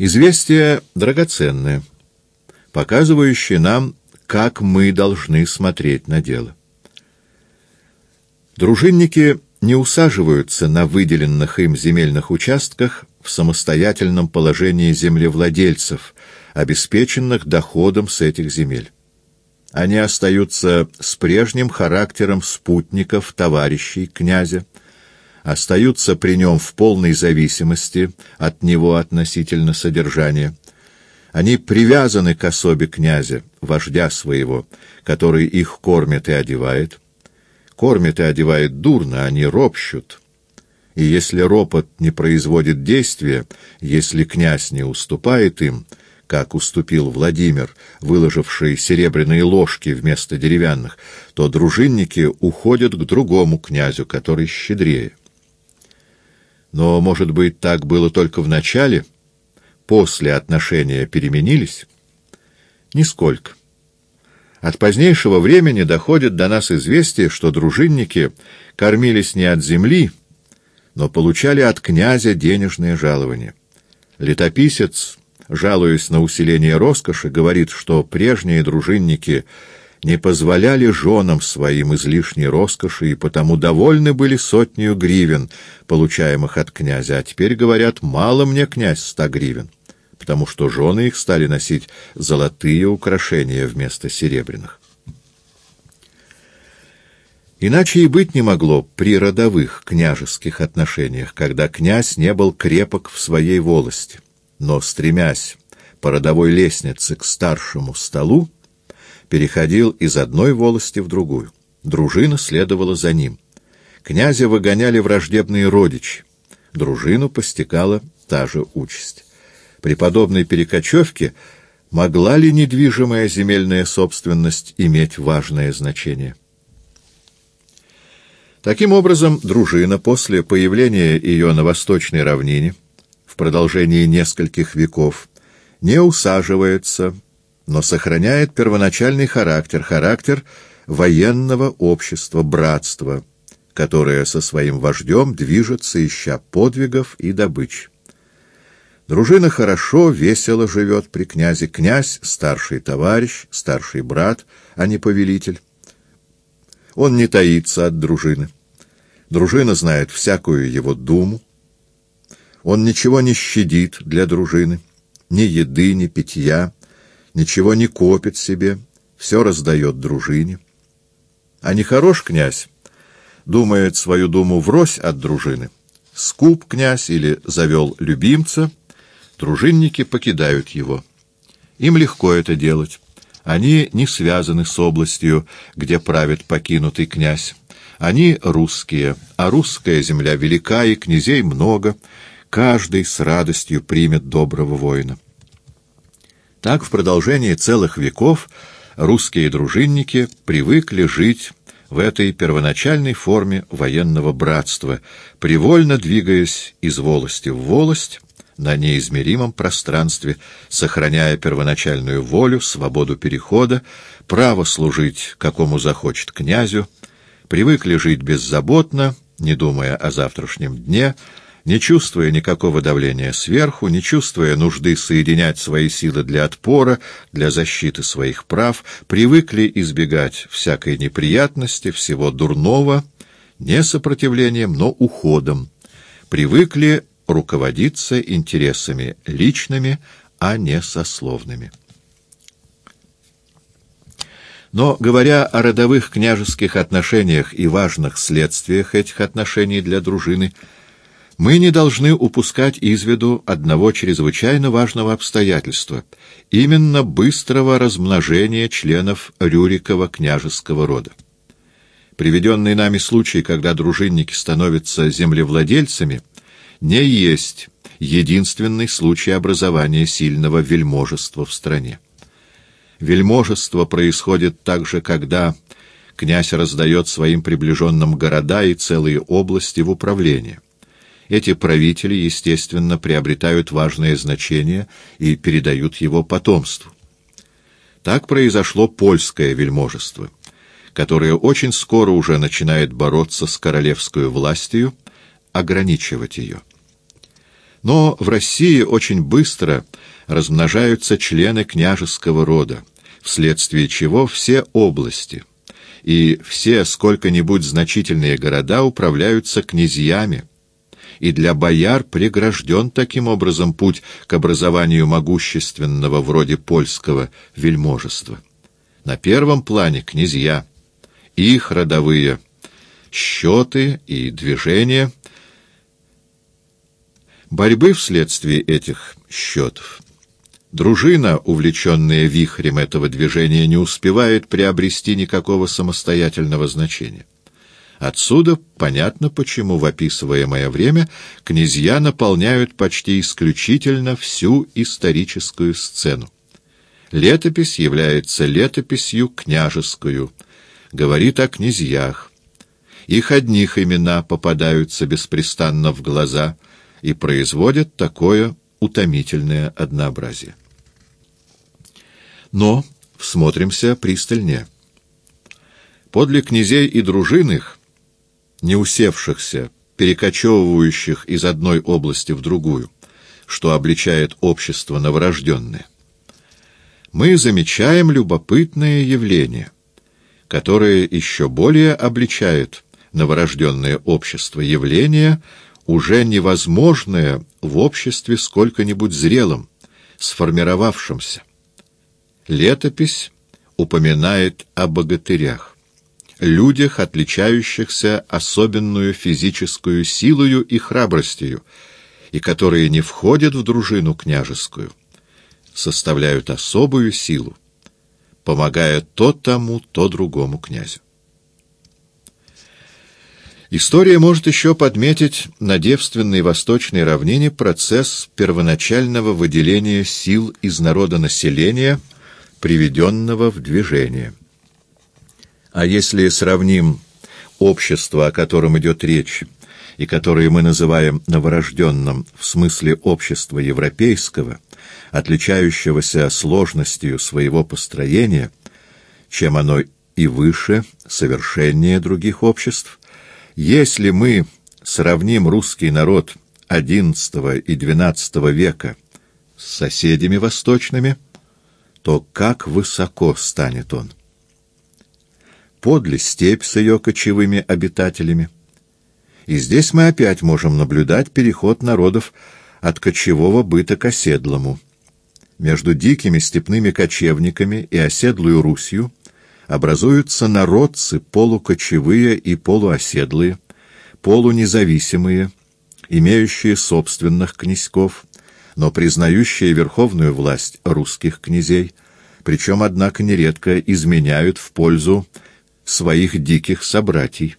Известие драгоценное, показывающее нам, как мы должны смотреть на дело. Дружинники не усаживаются на выделенных им земельных участках в самостоятельном положении землевладельцев, обеспеченных доходом с этих земель. Они остаются с прежним характером спутников, товарищей князя, остаются при нем в полной зависимости от него относительно содержания. Они привязаны к особе князя, вождя своего, который их кормит и одевает. Кормит и одевает дурно, они ропщут. И если ропот не производит действия, если князь не уступает им, как уступил Владимир, выложивший серебряные ложки вместо деревянных, то дружинники уходят к другому князю, который щедрее. Но, может быть, так было только в начале? После отношения переменились? Нисколько. От позднейшего времени доходит до нас известие, что дружинники кормились не от земли, но получали от князя денежные жалования. Летописец, жалуясь на усиление роскоши, говорит, что прежние дружинники не позволяли женам своим излишней роскоши и потому довольны были сотнею гривен, получаемых от князя, а теперь говорят «мало мне, князь, ста гривен», потому что жены их стали носить золотые украшения вместо серебряных. Иначе и быть не могло при родовых княжеских отношениях, когда князь не был крепок в своей волости, но, стремясь по родовой лестнице к старшему столу, переходил из одной волости в другую. Дружина следовала за ним. Князя выгоняли враждебные родичи. Дружину постигала та же участь. При подобной перекочевке могла ли недвижимая земельная собственность иметь важное значение? Таким образом, дружина после появления ее на восточной равнине в продолжении нескольких веков не усаживается но сохраняет первоначальный характер, характер военного общества, братства, которое со своим вождем движется, ища подвигов и добыч. Дружина хорошо, весело живет при князе. Князь — старший товарищ, старший брат, а не повелитель. Он не таится от дружины. Дружина знает всякую его думу. Он ничего не щадит для дружины, ни еды, ни питья, ничего не копит себе, все раздает дружине. А нехорош князь, думает свою думу врозь от дружины. Скуп князь или завел любимца, дружинники покидают его. Им легко это делать. Они не связаны с областью, где правит покинутый князь. Они русские, а русская земля велика и князей много, каждый с радостью примет доброго воина. Так в продолжении целых веков русские дружинники привыкли жить в этой первоначальной форме военного братства, привольно двигаясь из волости в волость, на неизмеримом пространстве, сохраняя первоначальную волю, свободу перехода, право служить какому захочет князю, привыкли жить беззаботно, не думая о завтрашнем дне, не чувствуя никакого давления сверху, не чувствуя нужды соединять свои силы для отпора, для защиты своих прав, привыкли избегать всякой неприятности, всего дурного, не сопротивлением, но уходом, привыкли руководиться интересами личными, а не сословными. Но, говоря о родовых княжеских отношениях и важных следствиях этих отношений для дружины, мы не должны упускать из виду одного чрезвычайно важного обстоятельства, именно быстрого размножения членов Рюрикова княжеского рода. Приведенный нами случай, когда дружинники становятся землевладельцами, не есть единственный случай образования сильного вельможества в стране. Вельможество происходит также, когда князь раздает своим приближенным города и целые области в управление. Эти правители, естественно, приобретают важное значение и передают его потомству. Так произошло польское вельможество, которое очень скоро уже начинает бороться с королевской властью, ограничивать ее. Но в России очень быстро размножаются члены княжеского рода, вследствие чего все области и все сколько-нибудь значительные города управляются князьями, и для бояр прегражден таким образом путь к образованию могущественного вроде польского вельможества. На первом плане князья, их родовые счеты и движения, борьбы вследствие этих счетов. Дружина, увлеченная вихрем этого движения, не успевает приобрести никакого самостоятельного значения. Отсюда понятно, почему в описываемое время князья наполняют почти исключительно всю историческую сцену. Летопись является летописью княжескую, говорит о князьях. Их одних имена попадаются беспрестанно в глаза и производят такое утомительное однообразие. Но всмотримся пристальнее. Подле князей и дружин их, не усевшихся, перекочевывающих из одной области в другую, что обличает общество новорожденное, мы замечаем любопытное явление, которое еще более обличает новорожденное общество, явление, уже невозможное в обществе сколько-нибудь зрелом, сформировавшемся. Летопись упоминает о богатырях, людях, отличающихся особенную физическую силою и храбростью, и которые не входят в дружину княжескую, составляют особую силу, помогая то тому, то другому князю. История может еще подметить на девственной восточной равнине процесс первоначального выделения сил из народа населения, приведенного в движение. А если сравним общество, о котором идет речь, и которое мы называем новорожденным в смысле общества европейского, отличающегося сложностью своего построения, чем оно и выше, совершеннее других обществ, если мы сравним русский народ XI и XII века с соседями восточными, то как высоко станет он? Подле степь с ее кочевыми обитателями. И здесь мы опять можем наблюдать переход народов от кочевого быта к оседлому. Между дикими степными кочевниками и оседлую Русью образуются народцы полукочевые и полуоседлые, полунезависимые, имеющие собственных князьков, но признающие верховную власть русских князей, причем, однако, нередко изменяют в пользу своих диких собратьей.